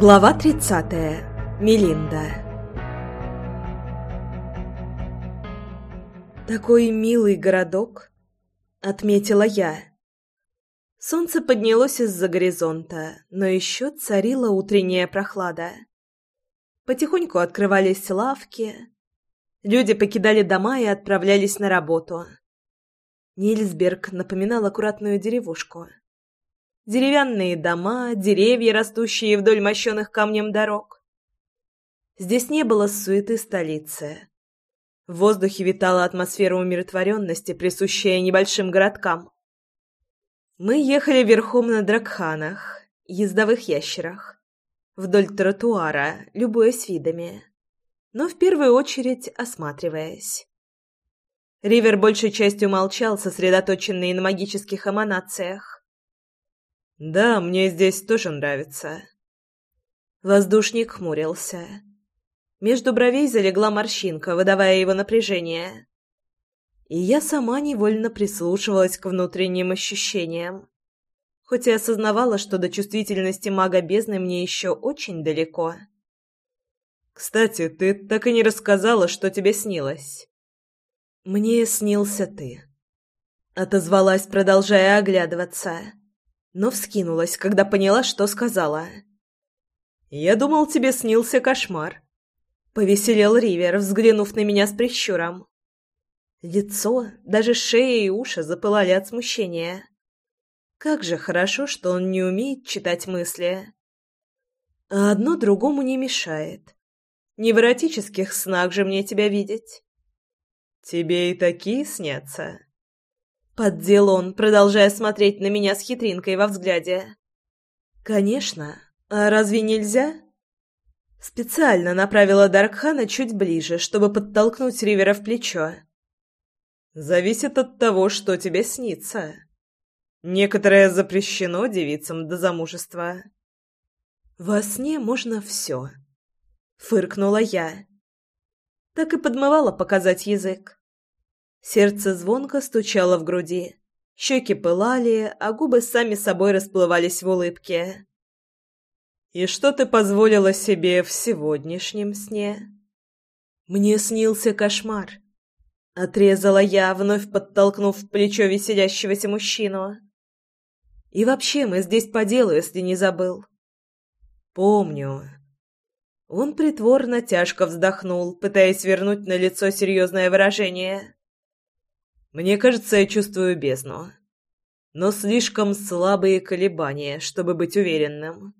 Глава 30. Мелинда. Такой милый городок, отметила я. Солнце поднялось из-за горизонта, но еще царила утренняя прохлада. Потихоньку открывались лавки. Люди покидали дома и отправлялись на работу. Нильсберг напоминал аккуратную деревушку деревянные дома, деревья, растущие вдоль мощенных камнем дорог. Здесь не было суеты столицы. В воздухе витала атмосфера умиротворенности, присущая небольшим городкам. Мы ехали верхом на дракханах, ездовых ящерах, вдоль тротуара, любуясь видами, но в первую очередь осматриваясь. Ривер большей частью молчал, сосредоточенный на магических эманациях. «Да, мне здесь тоже нравится». Воздушник хмурился. Между бровей залегла морщинка, выдавая его напряжение. И я сама невольно прислушивалась к внутренним ощущениям, хоть и осознавала, что до чувствительности мага бездны мне еще очень далеко. «Кстати, ты так и не рассказала, что тебе снилось». «Мне снился ты», — отозвалась, продолжая оглядываться но вскинулась, когда поняла, что сказала. «Я думал, тебе снился кошмар», — повеселел Ривер, взглянув на меня с прищуром. Лицо, даже шея и уши запылали от смущения. Как же хорошо, что он не умеет читать мысли. А одно другому не мешает. Не в эротических снах же мне тебя видеть. Тебе и такие снятся. Поддел он, продолжая смотреть на меня с хитринкой во взгляде. «Конечно. А разве нельзя?» Специально направила Даркхана чуть ближе, чтобы подтолкнуть Ривера в плечо. «Зависит от того, что тебе снится. Некоторое запрещено девицам до замужества». «Во сне можно все», — фыркнула я. Так и подмывала показать язык. Сердце звонко стучало в груди. Щеки пылали, а губы сами собой расплывались в улыбке. «И что ты позволила себе в сегодняшнем сне?» «Мне снился кошмар», — отрезала я, вновь подтолкнув в плечо веселящегося мужчину. «И вообще мы здесь по делу, если не забыл». «Помню». Он притворно тяжко вздохнул, пытаясь вернуть на лицо серьезное выражение. Мне кажется, я чувствую бездну. Но слишком слабые колебания, чтобы быть уверенным.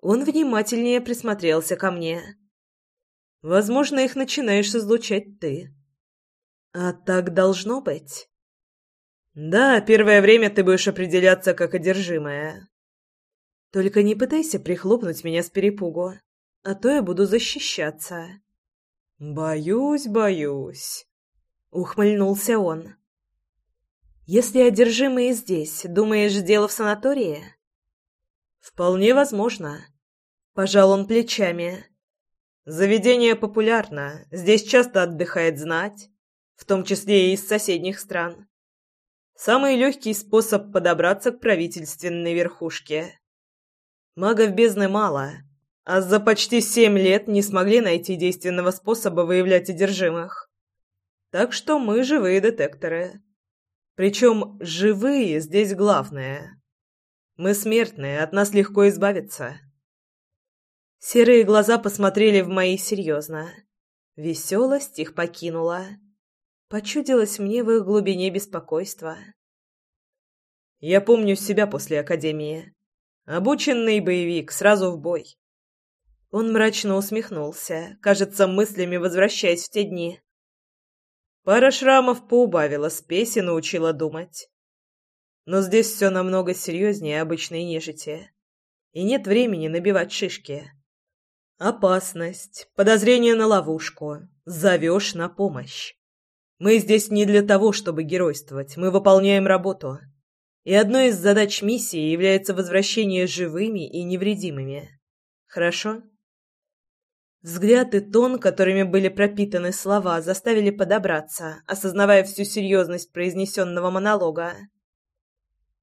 Он внимательнее присмотрелся ко мне. Возможно, их начинаешь излучать ты. А так должно быть. Да, первое время ты будешь определяться как одержимая. Только не пытайся прихлопнуть меня с перепугу, а то я буду защищаться. Боюсь, боюсь. Ухмыльнулся он. «Если одержимые здесь, думаешь, дело в санатории?» «Вполне возможно», — пожал он плечами. «Заведение популярно, здесь часто отдыхает знать, в том числе и из соседних стран. Самый легкий способ подобраться к правительственной верхушке. Магов бездны мало, а за почти семь лет не смогли найти действенного способа выявлять одержимых. Так что мы живые детекторы. Причем живые здесь главное. Мы смертные, от нас легко избавиться. Серые глаза посмотрели в мои серьезно. Веселость их покинула. Почудилось мне в их глубине беспокойство. Я помню себя после академии. Обученный боевик, сразу в бой. Он мрачно усмехнулся, кажется, мыслями возвращаясь в те дни. Пара шрамов поубавила спесь и научила думать. Но здесь все намного серьезнее обычной нежити. И нет времени набивать шишки. Опасность, подозрение на ловушку, зовешь на помощь. Мы здесь не для того, чтобы геройствовать, мы выполняем работу. И одной из задач миссии является возвращение живыми и невредимыми. Хорошо? Взгляд и тон, которыми были пропитаны слова, заставили подобраться, осознавая всю серьезность произнесенного монолога.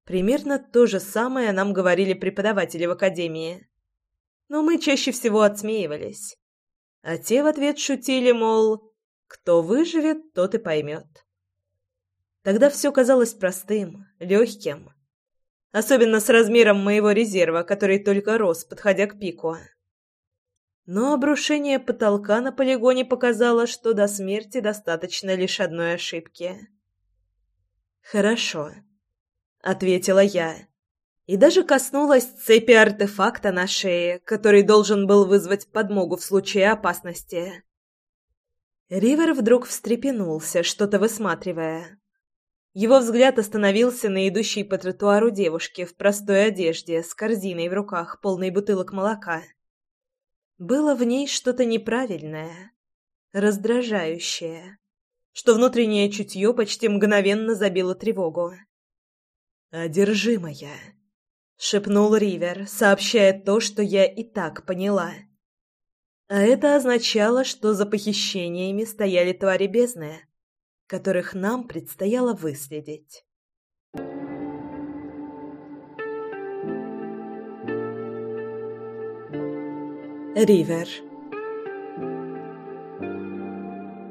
Примерно то же самое нам говорили преподаватели в академии. Но мы чаще всего отсмеивались. А те в ответ шутили, мол, кто выживет, тот и поймет. Тогда все казалось простым, легким. Особенно с размером моего резерва, который только рос, подходя к пику. Но обрушение потолка на полигоне показало, что до смерти достаточно лишь одной ошибки. «Хорошо», — ответила я. И даже коснулась цепи артефакта на шее, который должен был вызвать подмогу в случае опасности. Ривер вдруг встрепенулся, что-то высматривая. Его взгляд остановился на идущей по тротуару девушке в простой одежде с корзиной в руках, полной бутылок молока. Было в ней что-то неправильное, раздражающее, что внутреннее чутье почти мгновенно забило тревогу. «Одержимая», — шепнул Ривер, сообщая то, что я и так поняла. А это означало, что за похищениями стояли твари бездны, которых нам предстояло выследить. Ривер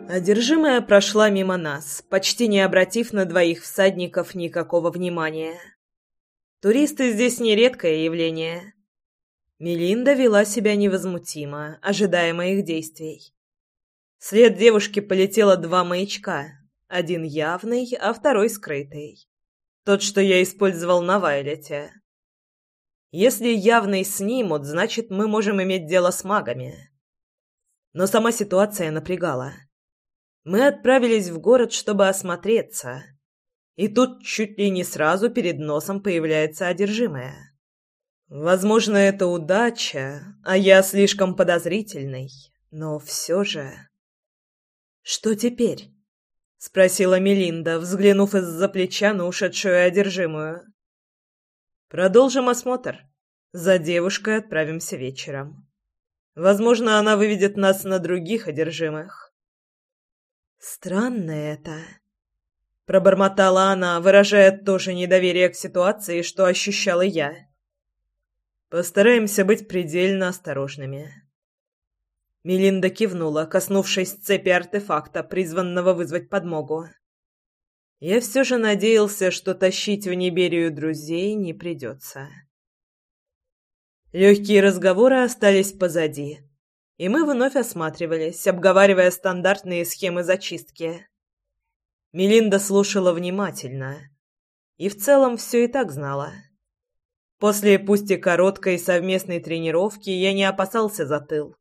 Одержимая прошла мимо нас, почти не обратив на двоих всадников никакого внимания. Туристы здесь нередкое явление. Мелинда вела себя невозмутимо, ожидая моих действий. След девушки полетело два маячка, один явный, а второй скрытый. Тот, что я использовал на Вайлете. Если явный снимут, значит, мы можем иметь дело с магами. Но сама ситуация напрягала. Мы отправились в город, чтобы осмотреться. И тут чуть ли не сразу перед носом появляется одержимая. Возможно, это удача, а я слишком подозрительный, но все же... «Что теперь?» — спросила Мелинда, взглянув из-за плеча на ушедшую одержимую. Продолжим осмотр. За девушкой отправимся вечером. Возможно, она выведет нас на других одержимых. Странно это. Пробормотала она, выражая тоже недоверие к ситуации, что ощущала я. Постараемся быть предельно осторожными. Мелинда кивнула, коснувшись цепи артефакта, призванного вызвать подмогу. Я все же надеялся, что тащить в Ниберию друзей не придется. Легкие разговоры остались позади, и мы вновь осматривались, обговаривая стандартные схемы зачистки. Мелинда слушала внимательно и в целом все и так знала. После пусть и короткой совместной тренировки я не опасался за тыл.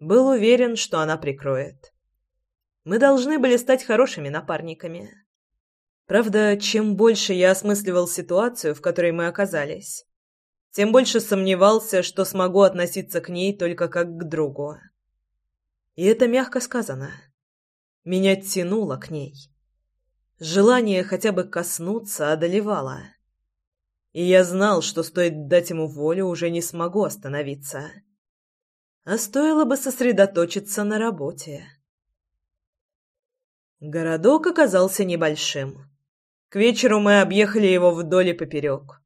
Был уверен, что она прикроет. Мы должны были стать хорошими напарниками. Правда, чем больше я осмысливал ситуацию, в которой мы оказались, тем больше сомневался, что смогу относиться к ней только как к другу. И это мягко сказано. Меня тянуло к ней. Желание хотя бы коснуться одолевало. И я знал, что стоит дать ему волю, уже не смогу остановиться. А стоило бы сосредоточиться на работе. Городок оказался небольшим. К вечеру мы объехали его вдоль и поперек.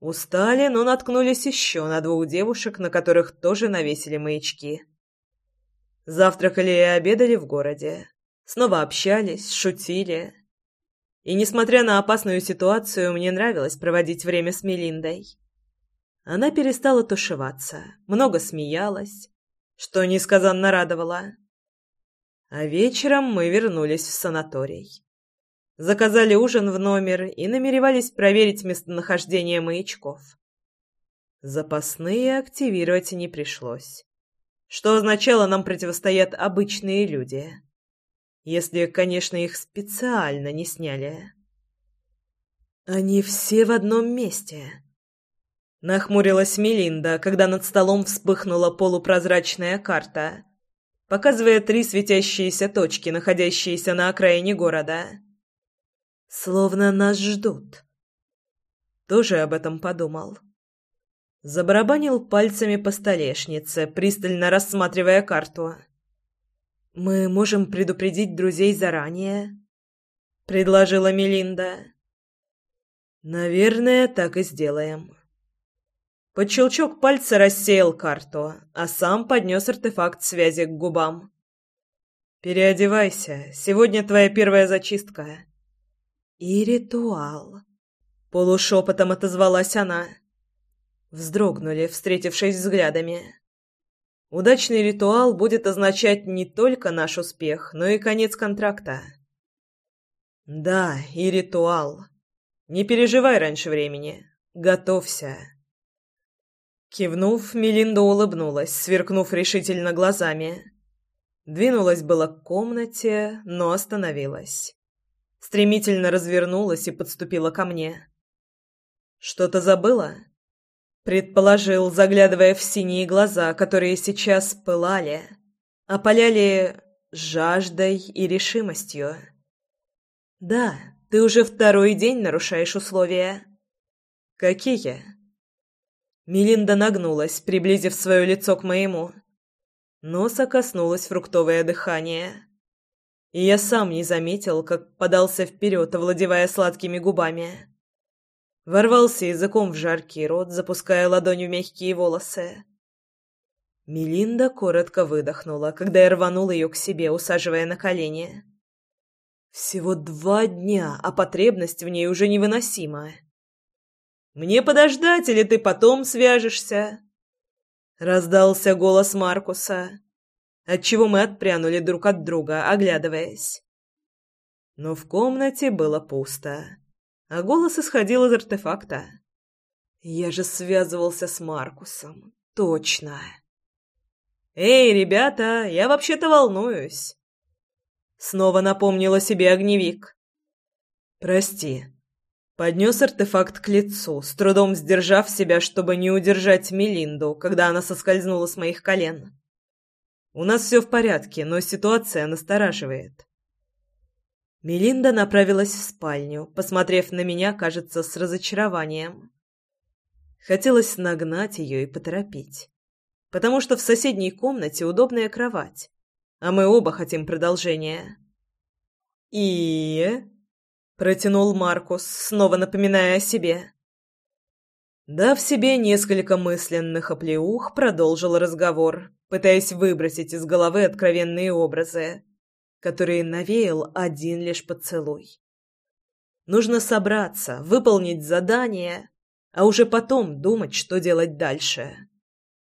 Устали, но наткнулись еще на двух девушек, на которых тоже навесили маячки. Завтракали и обедали в городе. Снова общались, шутили. И, несмотря на опасную ситуацию, мне нравилось проводить время с Мелиндой. Она перестала тушеваться, много смеялась, что несказанно радовало. А вечером мы вернулись в санаторий заказали ужин в номер и намеревались проверить местонахождение маячков. Запасные активировать не пришлось, что означало, нам противостоят обычные люди, если, конечно, их специально не сняли. Они все в одном месте. Нахмурилась Мелинда, когда над столом вспыхнула полупрозрачная карта, показывая три светящиеся точки, находящиеся на окраине города. Словно нас ждут. Тоже об этом подумал. Забарабанил пальцами по столешнице, пристально рассматривая карту. «Мы можем предупредить друзей заранее», — предложила Мелинда. «Наверное, так и сделаем». Под щелчок пальца рассеял карту, а сам поднес артефакт связи к губам. «Переодевайся, сегодня твоя первая зачистка». «И ритуал», — полушепотом отозвалась она. Вздрогнули, встретившись взглядами. Удачный ритуал будет означать не только наш успех, но и конец контракта. Да, и ритуал. Не переживай раньше времени. Готовься. Кивнув, Мелинда улыбнулась, сверкнув решительно глазами. Двинулась было к комнате, но остановилась. Стремительно развернулась и подступила ко мне. «Что-то забыла?» Предположил, заглядывая в синие глаза, которые сейчас пылали, опаляли жаждой и решимостью. «Да, ты уже второй день нарушаешь условия». «Какие?» Мелинда нагнулась, приблизив свое лицо к моему. Носа коснулось фруктовое дыхание. И я сам не заметил, как подался вперед, овладевая сладкими губами. Ворвался языком в жаркий рот, запуская ладонь в мягкие волосы. Мелинда коротко выдохнула, когда я рванул ее к себе, усаживая на колени. Всего два дня, а потребность в ней уже невыносима. «Мне подождать, или ты потом свяжешься?» Раздался голос Маркуса, отчего мы отпрянули друг от друга, оглядываясь. Но в комнате было пусто, а голос исходил из артефакта. Я же связывался с Маркусом. Точно. «Эй, ребята, я вообще-то волнуюсь!» Снова напомнила себе огневик. «Прости», Поднес артефакт к лицу, с трудом сдержав себя, чтобы не удержать Мелинду, когда она соскользнула с моих колен. «У нас все в порядке, но ситуация настораживает». Мелинда направилась в спальню, посмотрев на меня, кажется, с разочарованием. Хотелось нагнать ее и поторопить, потому что в соседней комнате удобная кровать, а мы оба хотим продолжения. «И...» Протянул Маркус, снова напоминая о себе. Дав себе несколько мысленных оплеух, продолжил разговор, пытаясь выбросить из головы откровенные образы, которые навеял один лишь поцелуй. Нужно собраться, выполнить задание, а уже потом думать, что делать дальше.